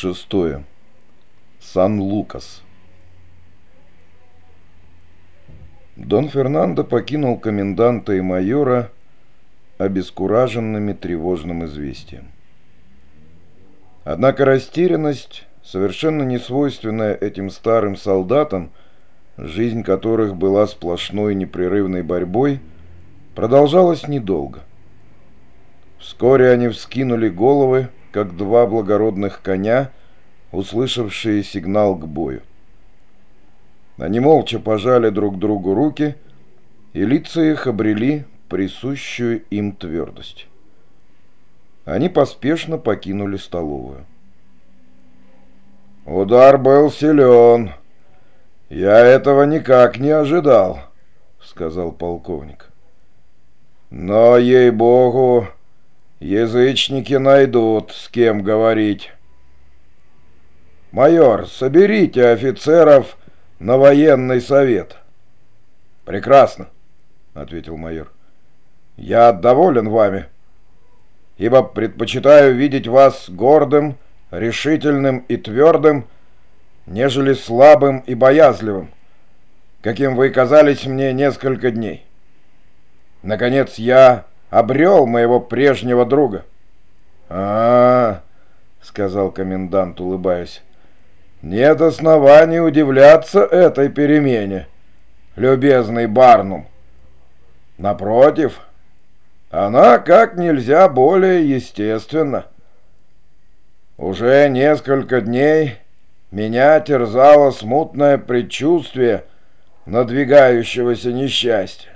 Шестое. Сан-Лукас. Дон Фернандо покинул коменданта и майора обескураженными тревожным известием. Однако растерянность, совершенно не свойственная этим старым солдатам, жизнь которых была сплошной непрерывной борьбой, продолжалась недолго. Вскоре они вскинули головы, как два благородных коня, услышавшие сигнал к бою. Они молча пожали друг другу руки, и лица их обрели присущую им твердость. Они поспешно покинули столовую. «Удар был силен. Я этого никак не ожидал», — сказал полковник. «Но, ей-богу, Язычники найдут, с кем говорить. Майор, соберите офицеров на военный совет. Прекрасно, ответил майор. Я доволен вами, ибо предпочитаю видеть вас гордым, решительным и твердым, нежели слабым и боязливым, каким вы казались мне несколько дней. Наконец, я обрел моего прежнего друга. а, -а, -а сказал комендант, улыбаясь. «Нет оснований удивляться этой перемене, любезный Барнум. Напротив, она как нельзя более естественна. Уже несколько дней меня терзало смутное предчувствие надвигающегося несчастья.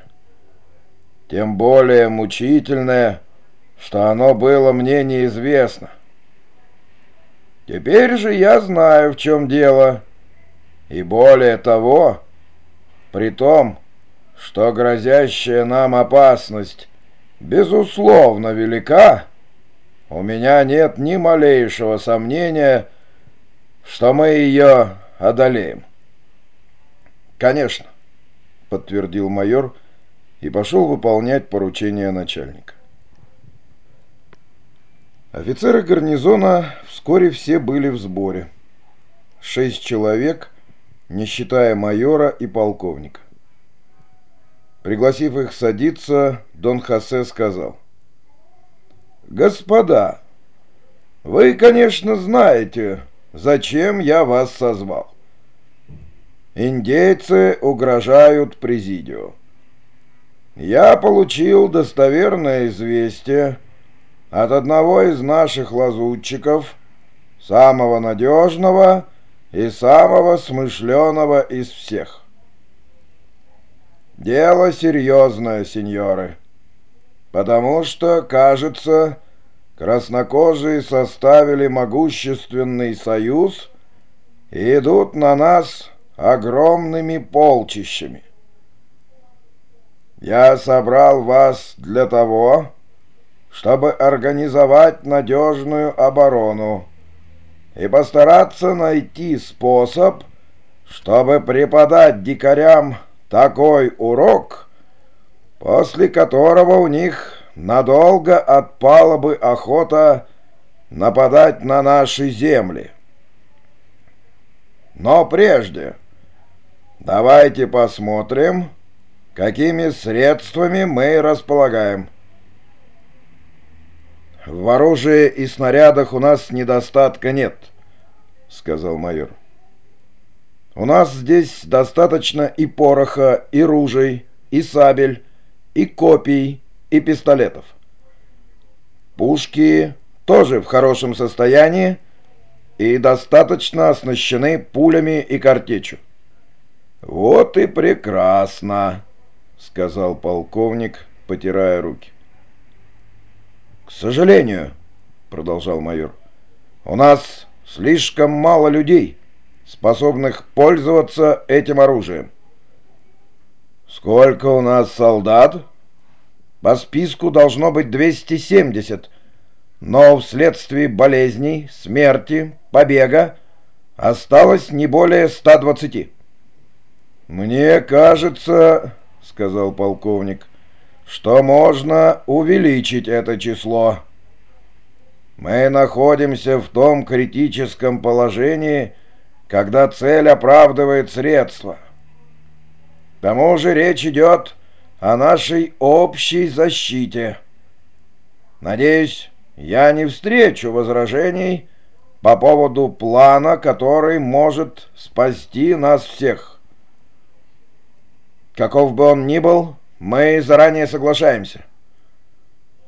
Тем более мучительное, что оно было мне неизвестно. Теперь же я знаю, в чем дело. И более того, при том, что грозящая нам опасность безусловно велика, у меня нет ни малейшего сомнения, что мы ее одолеем. Конечно, подтвердил майор, и пошел выполнять поручение начальника. Офицеры гарнизона вскоре все были в сборе. Шесть человек, не считая майора и полковника. Пригласив их садиться, Дон Хосе сказал. «Господа, вы, конечно, знаете, зачем я вас созвал. Индейцы угрожают президио. Я получил достоверное известие от одного из наших лазутчиков, самого надежного и самого смышленого из всех. Дело серьезное, сеньоры, потому что, кажется, краснокожие составили могущественный союз и идут на нас огромными полчищами. Я собрал вас для того, чтобы организовать надежную оборону и постараться найти способ, чтобы преподать дикарям такой урок, после которого у них надолго отпала бы охота нападать на наши земли. Но прежде давайте посмотрим, какими средствами мы располагаем. В оружии и снарядах у нас недостатка нет, сказал майор. У нас здесь достаточно и пороха, и ружей, и сабель, и копий, и пистолетов. Пушки тоже в хорошем состоянии и достаточно оснащены пулями и картечью. Вот и прекрасно. — сказал полковник, потирая руки. «К сожалению», — продолжал майор, — «у нас слишком мало людей, способных пользоваться этим оружием». «Сколько у нас солдат?» «По списку должно быть 270, но вследствие болезней, смерти, побега осталось не более 120». «Мне кажется...» — сказал полковник, — что можно увеличить это число. Мы находимся в том критическом положении, когда цель оправдывает средства. К тому же речь идет о нашей общей защите. Надеюсь, я не встречу возражений по поводу плана, который может спасти нас всех. Каков бы он ни был, мы заранее соглашаемся.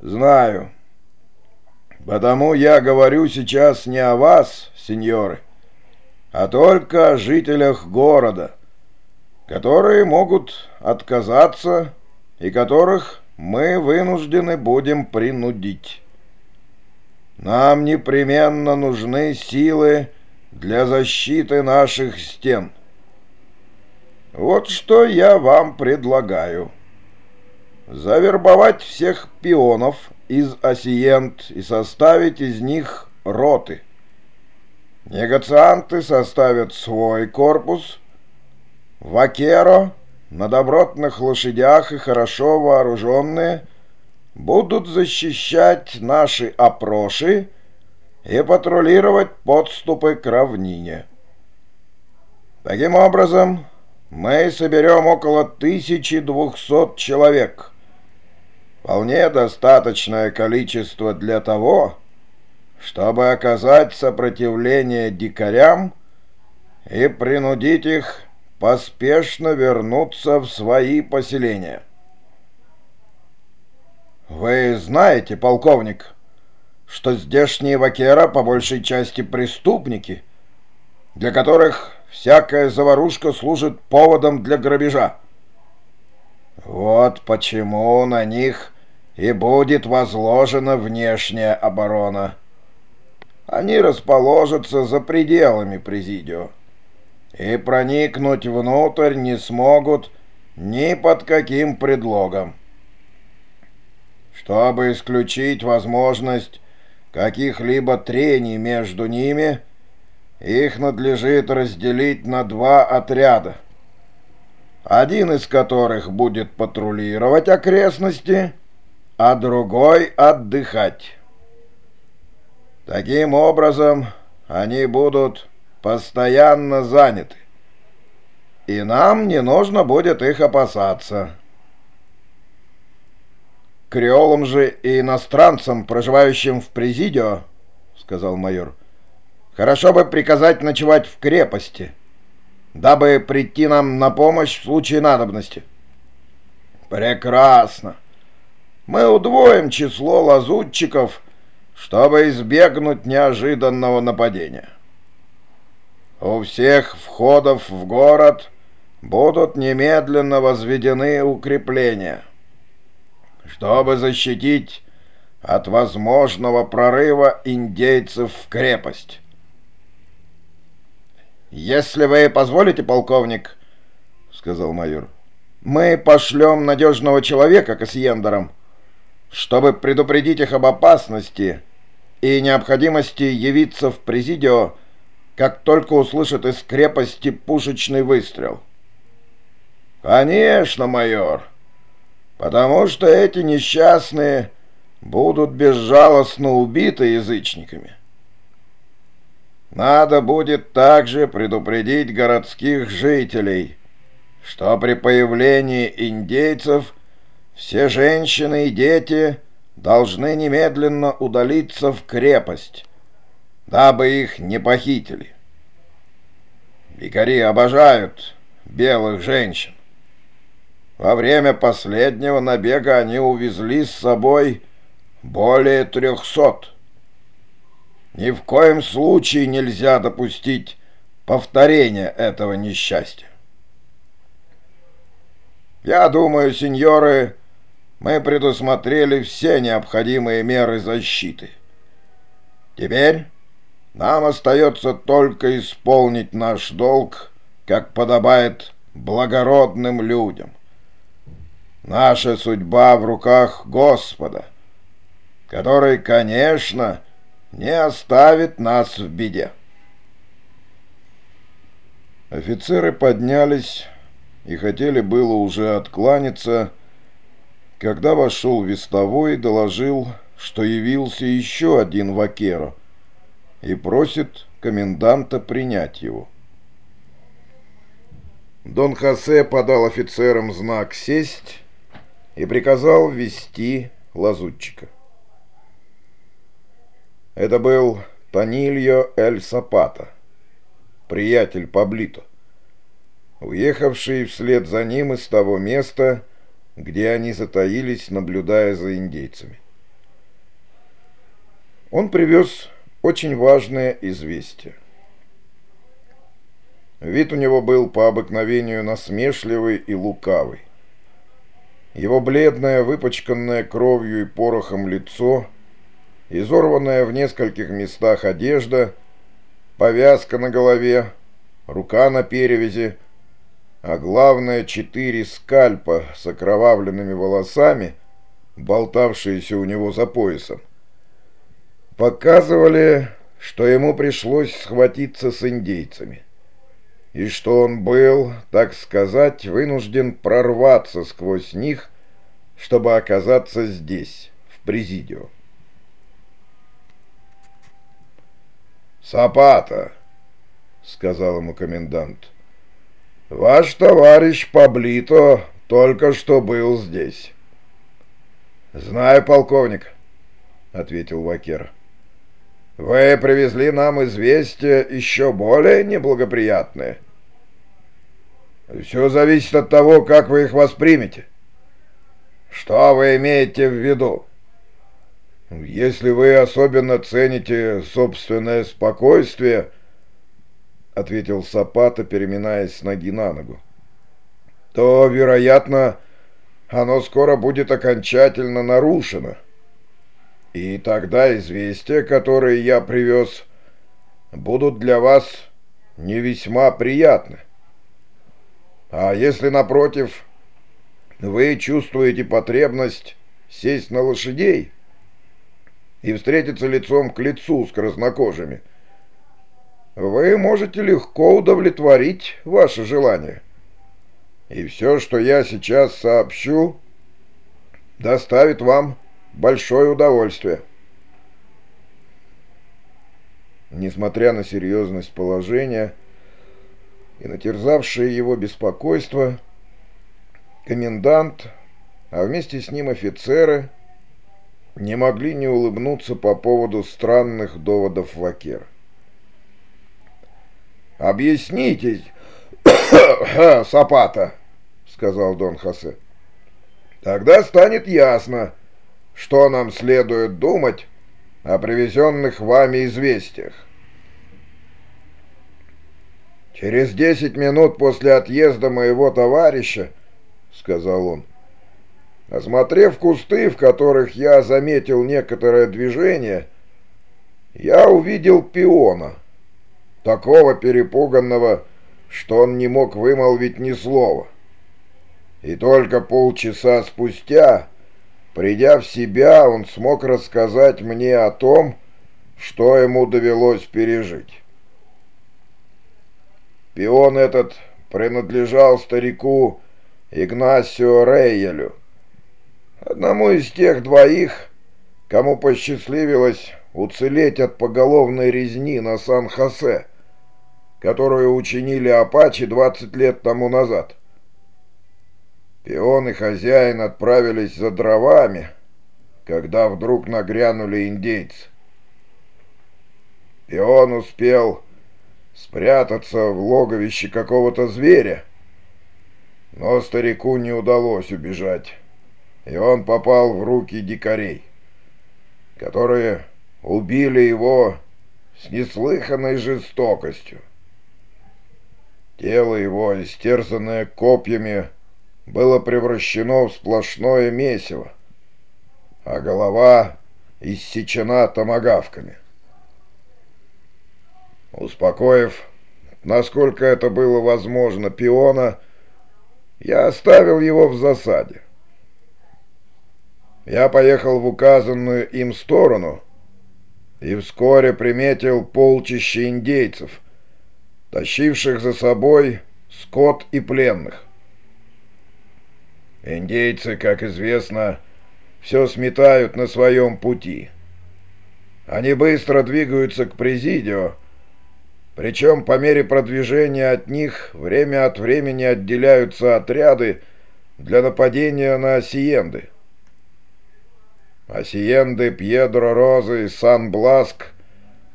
Знаю. Потому я говорю сейчас не о вас, сеньоры, а только о жителях города, которые могут отказаться и которых мы вынуждены будем принудить. Нам непременно нужны силы для защиты наших стен. Вот что я вам предлагаю. Завербовать всех пионов из осиент и составить из них роты. Негацианты составят свой корпус. Вакеро на добротных лошадях и хорошо вооруженные – будут защищать наши опроши и патрулировать подступы к равнине. Таким образом, мы соберем около 1200 человек. Вполне достаточное количество для того, чтобы оказать сопротивление дикарям и принудить их поспешно вернуться в свои поселения. «Вы знаете, полковник, что здешние вакера по большей части преступники, для которых всякая заварушка служит поводом для грабежа. Вот почему на них и будет возложена внешняя оборона. Они расположатся за пределами Президио и проникнуть внутрь не смогут ни под каким предлогом. Чтобы исключить возможность каких-либо трений между ними, их надлежит разделить на два отряда, один из которых будет патрулировать окрестности, а другой отдыхать. Таким образом, они будут постоянно заняты, и нам не нужно будет их опасаться. Креолам же и иностранцам, проживающим в Президио, — сказал майор, — хорошо бы приказать ночевать в крепости, дабы прийти нам на помощь в случае надобности. Прекрасно. Мы удвоим число лазутчиков, чтобы избегнуть неожиданного нападения. У всех входов в город будут немедленно возведены укрепления — чтобы защитить от возможного прорыва индейцев в крепость. «Если вы позволите, полковник, — сказал майор, — мы пошлем надежного человека к Асьендерам, чтобы предупредить их об опасности и необходимости явиться в Президио, как только услышат из крепости пушечный выстрел». «Конечно, майор!» потому что эти несчастные будут безжалостно убиты язычниками. Надо будет также предупредить городских жителей, что при появлении индейцев все женщины и дети должны немедленно удалиться в крепость, дабы их не похитили. Дикари обожают белых женщин. Во время последнего набега они увезли с собой более трехсот. Ни в коем случае нельзя допустить повторения этого несчастья. Я думаю, сеньоры, мы предусмотрели все необходимые меры защиты. Теперь нам остается только исполнить наш долг, как подобает благородным людям. Наша судьба в руках Господа, который, конечно, не оставит нас в беде. Офицеры поднялись и хотели было уже откланяться, когда вошел вестовой и доложил, что явился еще один вакеро и просит коменданта принять его. Дон Хосе подал офицерам знак «Сесть» и приказал ввести лазутчика. Это был Танильо Эль Сапата, приятель Паблито, уехавший вслед за ним из того места, где они затаились, наблюдая за индейцами. Он привез очень важное известие. Вид у него был по обыкновению насмешливый и лукавый. Его бледное, выпачканное кровью и порохом лицо, изорванная в нескольких местах одежда, повязка на голове, рука на перевязи, а главное четыре скальпа с окровавленными волосами, болтавшиеся у него за поясом, показывали, что ему пришлось схватиться с индейцами и что он был, так сказать, вынужден прорваться сквозь них, чтобы оказаться здесь, в Президио. «Сапата», — сказал ему комендант, — «ваш товарищ Паблито только что был здесь». «Знаю, полковник», — ответил Вакер. «Вы привезли нам известие еще более неблагоприятное». Все зависит от того, как вы их воспримете. Что вы имеете в виду? Если вы особенно цените собственное спокойствие, ответил Сапата, переминаясь с ноги на ногу, то, вероятно, оно скоро будет окончательно нарушено. И тогда известия, которые я привез, будут для вас не весьма приятны. А если, напротив, вы чувствуете потребность сесть на лошадей и встретиться лицом к лицу с краснокожими, вы можете легко удовлетворить ваше желание. И все, что я сейчас сообщу, доставит вам большое удовольствие. Несмотря на серьезность положения, и натерзавшее его беспокойство, комендант, а вместе с ним офицеры, не могли не улыбнуться по поводу странных доводов Вакера. «Объяснитесь, Сапата», — сказал Дон Хосе. «Тогда станет ясно, что нам следует думать о привезенных вами известиях. «Через десять минут после отъезда моего товарища, — сказал он, — осмотрев кусты, в которых я заметил некоторое движение, я увидел пиона, такого перепуганного, что он не мог вымолвить ни слова. И только полчаса спустя, придя в себя, он смог рассказать мне о том, что ему довелось пережить. Пион этот принадлежал старику Игнасио Рейелю, одному из тех двоих, кому посчастливилось уцелеть от поголовной резни на Сан-Хосе, которую учинили апачи 20 лет тому назад. Пион и хозяин отправились за дровами, когда вдруг нагрянули индейцы. Пион успел спрятаться в логовище какого-то зверя. Но старику не удалось убежать, и он попал в руки дикарей, которые убили его с неслыханной жестокостью. Тело его, истерзанное копьями, было превращено в сплошное месиво, а голова иссечена томагавками. Успокоив, насколько это было возможно, пиона, я оставил его в засаде. Я поехал в указанную им сторону и вскоре приметил полчище индейцев, тащивших за собой скот и пленных. Индейцы, как известно, все сметают на своем пути. Они быстро двигаются к Президио, причем по мере продвижения от них время от времени отделяются отряды для нападения на Осиенды. Осиенды, Пьедро Розы и Сан-Бласк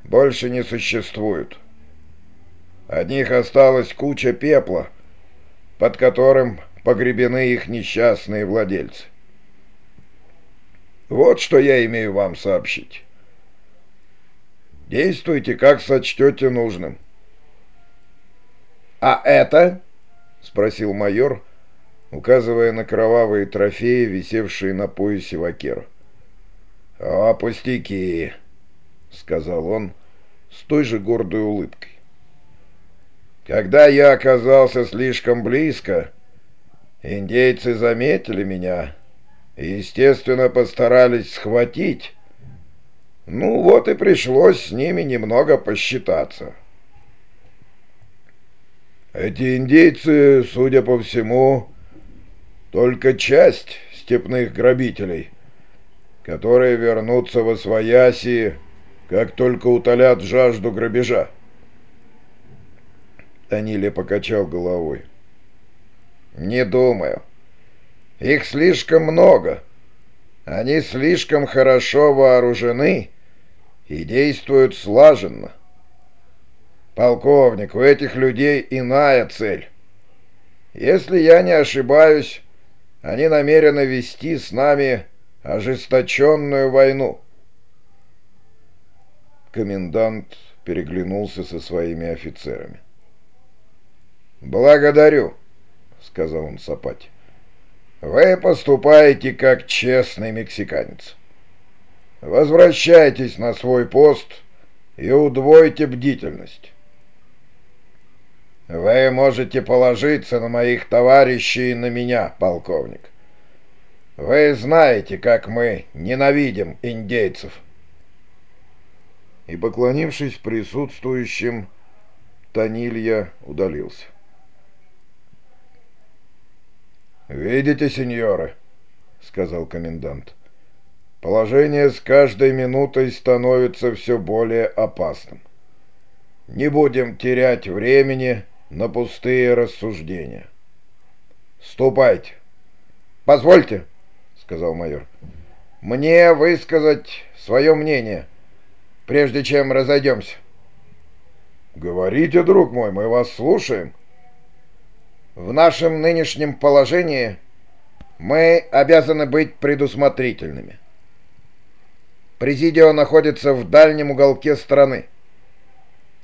больше не существуют. От них осталась куча пепла, под которым погребены их несчастные владельцы. Вот что я имею вам сообщить. Действуйте, как сочтете нужным. «А это?» — спросил майор, указывая на кровавые трофеи, висевшие на поясе вакера. «О, пустяки!» — сказал он с той же гордой улыбкой. «Когда я оказался слишком близко, индейцы заметили меня и, естественно, постарались схватить, ну вот и пришлось с ними немного посчитаться. Эти индейцы, судя по всему, только часть степных грабителей, которые вернутся во свояси, как только утолят жажду грабежа. Даниле покачал головой. «Не думаю. Их слишком много». Они слишком хорошо вооружены и действуют слаженно. Полковник, у этих людей иная цель. Если я не ошибаюсь, они намерены вести с нами ожесточенную войну. Комендант переглянулся со своими офицерами. «Благодарю», — сказал он Сапати. Вы поступаете как честный мексиканец. Возвращайтесь на свой пост и удвойте бдительность. Вы можете положиться на моих товарищей и на меня, полковник. Вы знаете, как мы ненавидим индейцев. И, поклонившись присутствующим, Танилья удалился. «Видите, сеньоры», — сказал комендант, — «положение с каждой минутой становится все более опасным. Не будем терять времени на пустые рассуждения. Ступайте». «Позвольте», — сказал майор, — «мне высказать свое мнение, прежде чем разойдемся». «Говорите, друг мой, мы вас слушаем». В нашем нынешнем положении мы обязаны быть предусмотрительными. Президио находится в дальнем уголке страны,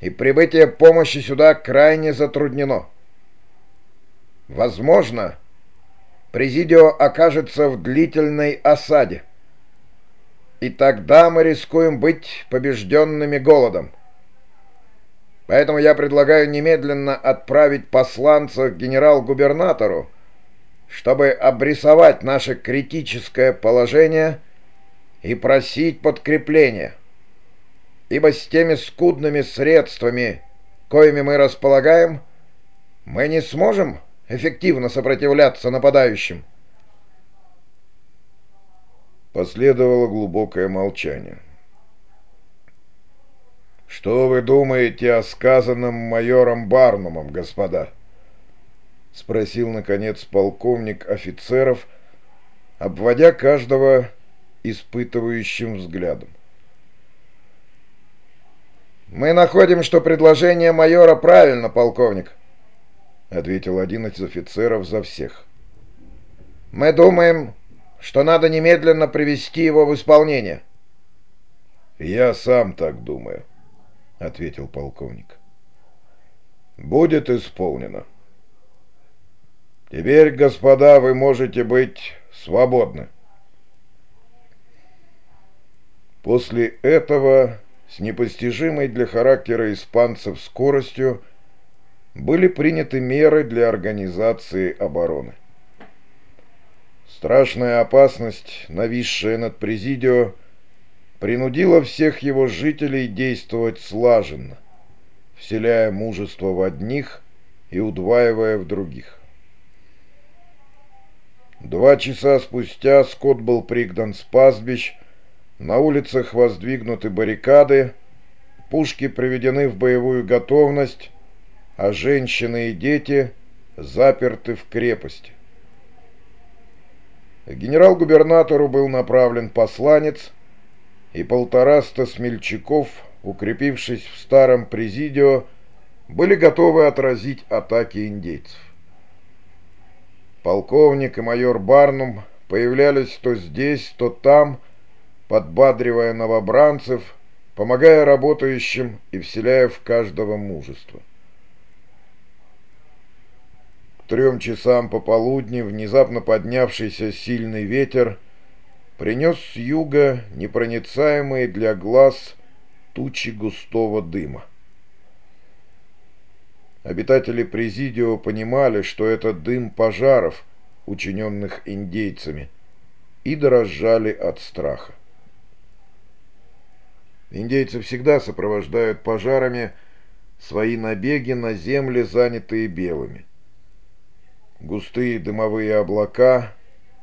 и прибытие помощи сюда крайне затруднено. Возможно, Президио окажется в длительной осаде, и тогда мы рискуем быть побежденными голодом. Поэтому я предлагаю немедленно отправить посланца к генерал-губернатору, чтобы обрисовать наше критическое положение и просить подкрепления. Ибо с теми скудными средствами, коими мы располагаем, мы не сможем эффективно сопротивляться нападающим. Последовало глубокое молчание. «Что вы думаете о сказанном майором Барнумом, господа?» — спросил, наконец, полковник офицеров, обводя каждого испытывающим взглядом. «Мы находим, что предложение майора правильно, полковник», — ответил один из офицеров за всех. «Мы думаем, что надо немедленно привести его в исполнение». «Я сам так думаю», — ответил полковник. «Будет исполнено. Теперь, господа, вы можете быть свободны». После этого, с непостижимой для характера испанцев скоростью, были приняты меры для организации обороны. Страшная опасность, нависшая над Президио, принудила всех его жителей действовать слаженно, вселяя мужество в одних и удваивая в других. Два часа спустя скот был пригнан с пастбищ, на улицах воздвигнуты баррикады, пушки приведены в боевую готовность, а женщины и дети заперты в крепости. Генерал-губернатору был направлен посланец, и полтораста смельчаков, укрепившись в старом президио, были готовы отразить атаки индейцев. Полковник и майор Барнум появлялись то здесь, то там, подбадривая новобранцев, помогая работающим и вселяя в каждого мужество. Трем часам пополудни внезапно поднявшийся сильный ветер принес с юга непроницаемые для глаз тучи густого дыма. Обитатели Президио понимали, что это дым пожаров, учиненных индейцами, и дрожали от страха. Индейцы всегда сопровождают пожарами свои набеги на земли, занятые белыми. Густые дымовые облака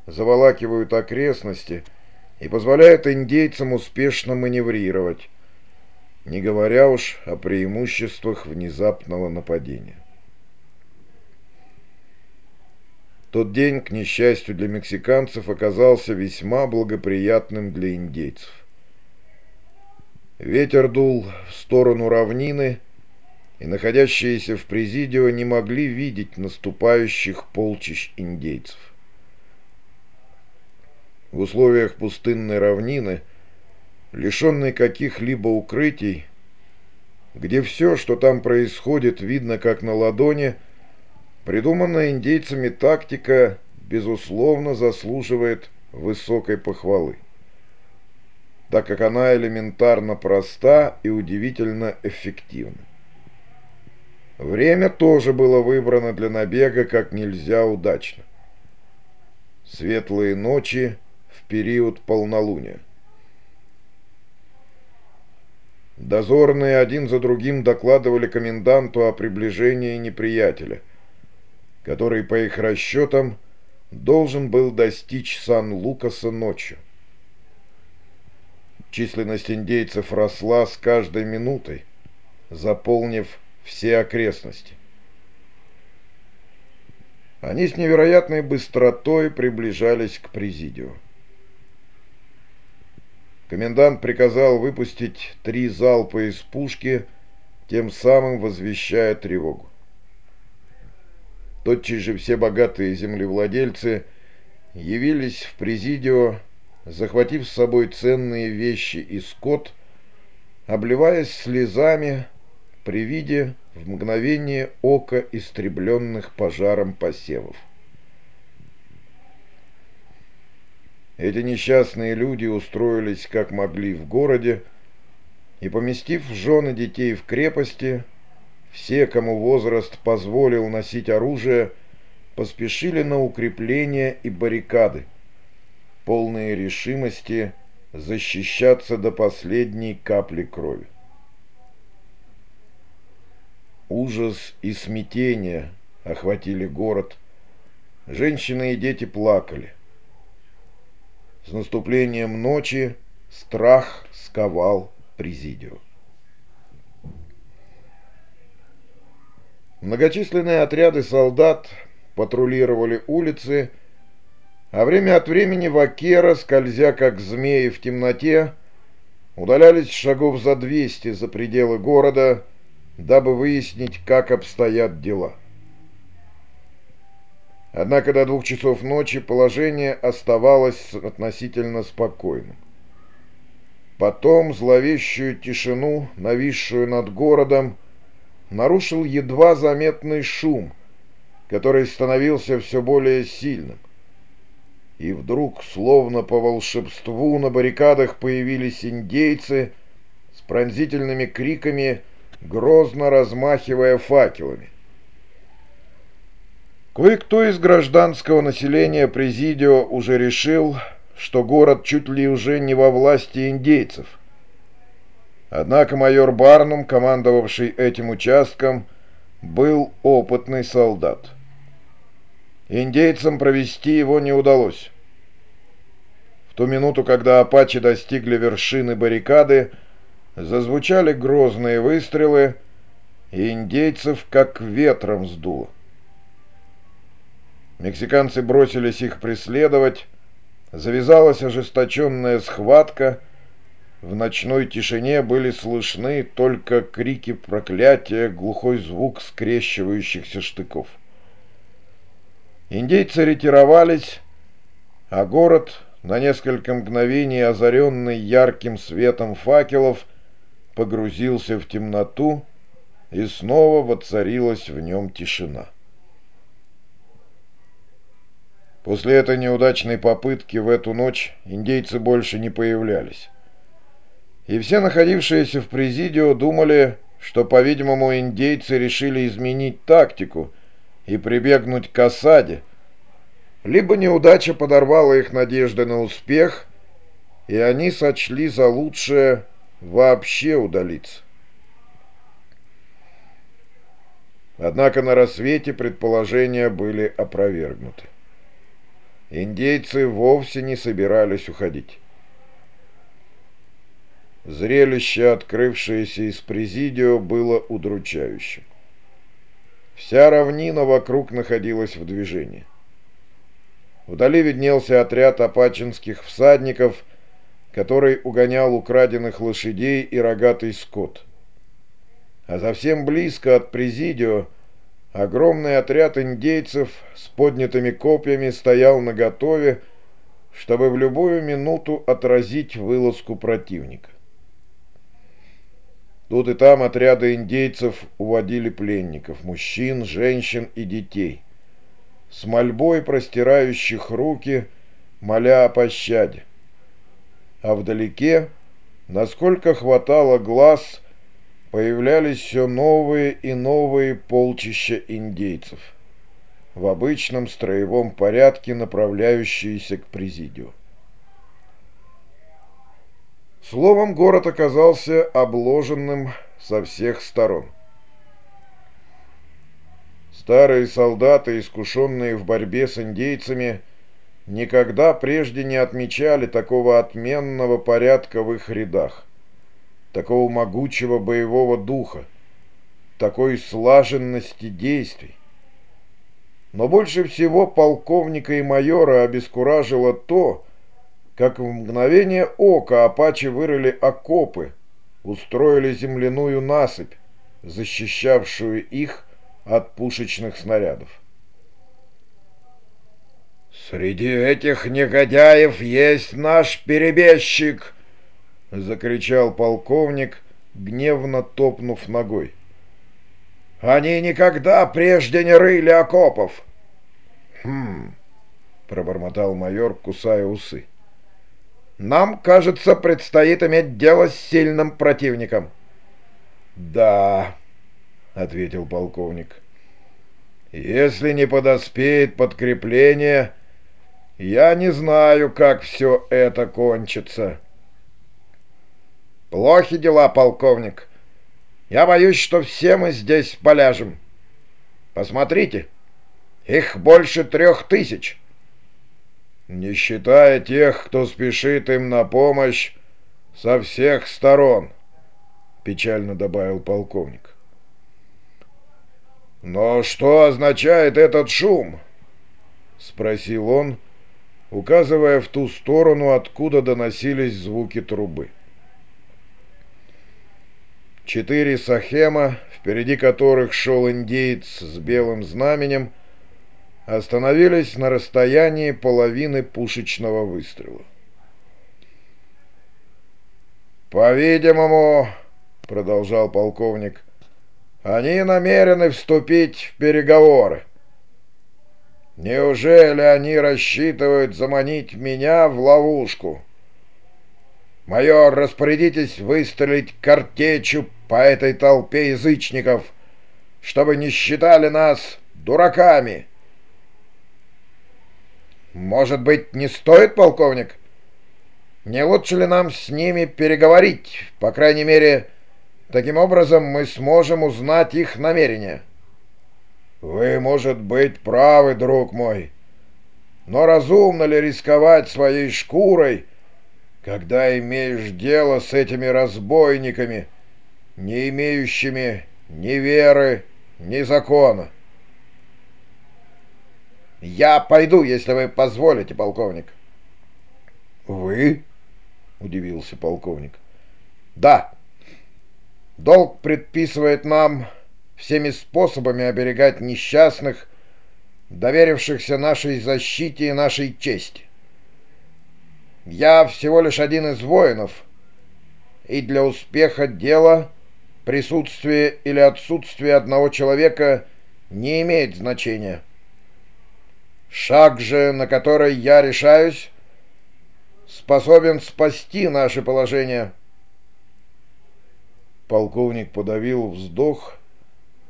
заволакивают окрестности и позволяют индейцам успешно маневрировать, не говоря уж о преимуществах внезапного нападения. Тот день, к несчастью для мексиканцев, оказался весьма благоприятным для индейцев. Ветер дул в сторону равнины, и находящиеся в Президио не могли видеть наступающих полчищ индейцев. В условиях пустынной равнины – лишенный каких-либо укрытий, где все, что там происходит, видно как на ладони, придуманная индейцами тактика, безусловно, заслуживает высокой похвалы, так как она элементарно проста и удивительно эффективна. Время тоже было выбрано для набега как нельзя удачно. Светлые ночи в период полнолуния. Дозорные один за другим докладывали коменданту о приближении неприятеля, который, по их расчетам, должен был достичь Сан-Лукаса ночью. Численность индейцев росла с каждой минутой, заполнив все окрестности. Они с невероятной быстротой приближались к президио. Комендант приказал выпустить три залпа из пушки, тем самым возвещая тревогу. Тотчас же все богатые землевладельцы явились в президио, захватив с собой ценные вещи и скот, обливаясь слезами при виде в мгновение ока истребленных пожаром посевов. Эти несчастные люди устроились как могли в городе, и, поместив жены детей в крепости, все, кому возраст позволил носить оружие, поспешили на укрепления и баррикады, полные решимости защищаться до последней капли крови. Ужас и смятение охватили город. Женщины и дети плакали. С наступлением ночи страх сковал Президио. Многочисленные отряды солдат патрулировали улицы, а время от времени вакера, скользя как змеи в темноте, удалялись шагов за двести за пределы города, дабы выяснить, как обстоят дела. Однако до двух часов ночи положение оставалось относительно спокойным. Потом зловещую тишину, нависшую над городом, нарушил едва заметный шум, который становился все более сильным. И вдруг, словно по волшебству, на баррикадах появились индейцы с пронзительными криками, грозно размахивая факелами. Кое-кто из гражданского населения Президио уже решил, что город чуть ли уже не во власти индейцев. Однако майор Барнум, командовавший этим участком, был опытный солдат. Индейцам провести его не удалось. В ту минуту, когда апачи достигли вершины баррикады, зазвучали грозные выстрелы, и индейцев как ветром сдуло. Мексиканцы бросились их преследовать, завязалась ожесточенная схватка, в ночной тишине были слышны только крики проклятия, глухой звук скрещивающихся штыков. Индейцы ретировались, а город, на несколько мгновений озаренный ярким светом факелов, погрузился в темноту, и снова воцарилась в нем тишина. После этой неудачной попытки в эту ночь индейцы больше не появлялись. И все находившиеся в президио думали, что, по-видимому, индейцы решили изменить тактику – и прибегнуть к осаде, либо неудача подорвала их надежды на успех, и они сочли за лучшее вообще удалиться. Однако на рассвете предположения были опровергнуты. Индейцы вовсе не собирались уходить. Зрелище, открывшееся из президио, было удручающим. Вся равнина вокруг находилась в движении. Вдали виднелся отряд апачинских всадников, который угонял украденных лошадей и рогатый скот. А совсем близко от Президио огромный отряд индейцев с поднятыми копьями стоял наготове, чтобы в любую минуту отразить вылазку противника. Тут и там отряды индейцев уводили пленников, мужчин, женщин и детей, с мольбой простирающих руки, моля о пощаде. А вдалеке, насколько хватало глаз, появлялись все новые и новые полчища индейцев, в обычном строевом порядке направляющиеся к президио. Словом, город оказался обложенным со всех сторон. Старые солдаты, искушенные в борьбе с индейцами, никогда прежде не отмечали такого отменного порядка в их рядах, такого могучего боевого духа, такой слаженности действий. Но больше всего полковника и майора обескуражило то, как в мгновение ока апачи вырыли окопы, устроили земляную насыпь, защищавшую их от пушечных снарядов. «Среди этих негодяев есть наш перебежчик!» — закричал полковник, гневно топнув ногой. «Они никогда прежде не рыли окопов!» «Хм!» — пробормотал майор, кусая усы. Нам, кажется, предстоит иметь дело с сильным противником. Да, ответил полковник. Если не подоспеет подкрепление, я не знаю, как все это кончится. Плохи дела, полковник. Я боюсь, что все мы здесь поляжем. Посмотрите, их больше трех тысяч не считая тех, кто спешит им на помощь со всех сторон, печально добавил полковник. Но что означает этот шум? спросил он, указывая в ту сторону, откуда доносились звуки трубы. Четыре сахема, впереди которых шел индеец с белым знаменем, — остановились на расстоянии половины пушечного выстрела. «По-видимому, — продолжал полковник, — они намерены вступить в переговоры. Неужели они рассчитывают заманить меня в ловушку? Майор, распорядитесь выстрелить картечью по этой толпе язычников, чтобы не считали нас дураками». «Может быть, не стоит, полковник? Не лучше ли нам с ними переговорить? По крайней мере, таким образом мы сможем узнать их намерения». «Вы, может быть, правы, друг мой, но разумно ли рисковать своей шкурой, когда имеешь дело с этими разбойниками, не имеющими ни веры, ни закона?» «Я пойду, если вы позволите, полковник». «Вы?» — удивился полковник. «Да. Долг предписывает нам всеми способами оберегать несчастных, доверившихся нашей защите и нашей чести. Я всего лишь один из воинов, и для успеха дела присутствие или отсутствие одного человека не имеет значения. Шаг же, на который я решаюсь, способен спасти наше положение. Полковник подавил вздох,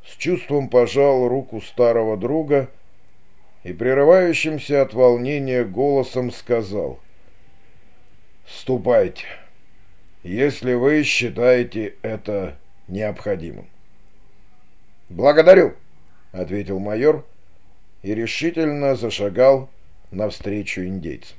с чувством пожал руку старого друга и прерывающимся от волнения голосом сказал «Ступайте, если вы считаете это необходимым». «Благодарю», — ответил майор и решительно зашагал навстречу индейцам.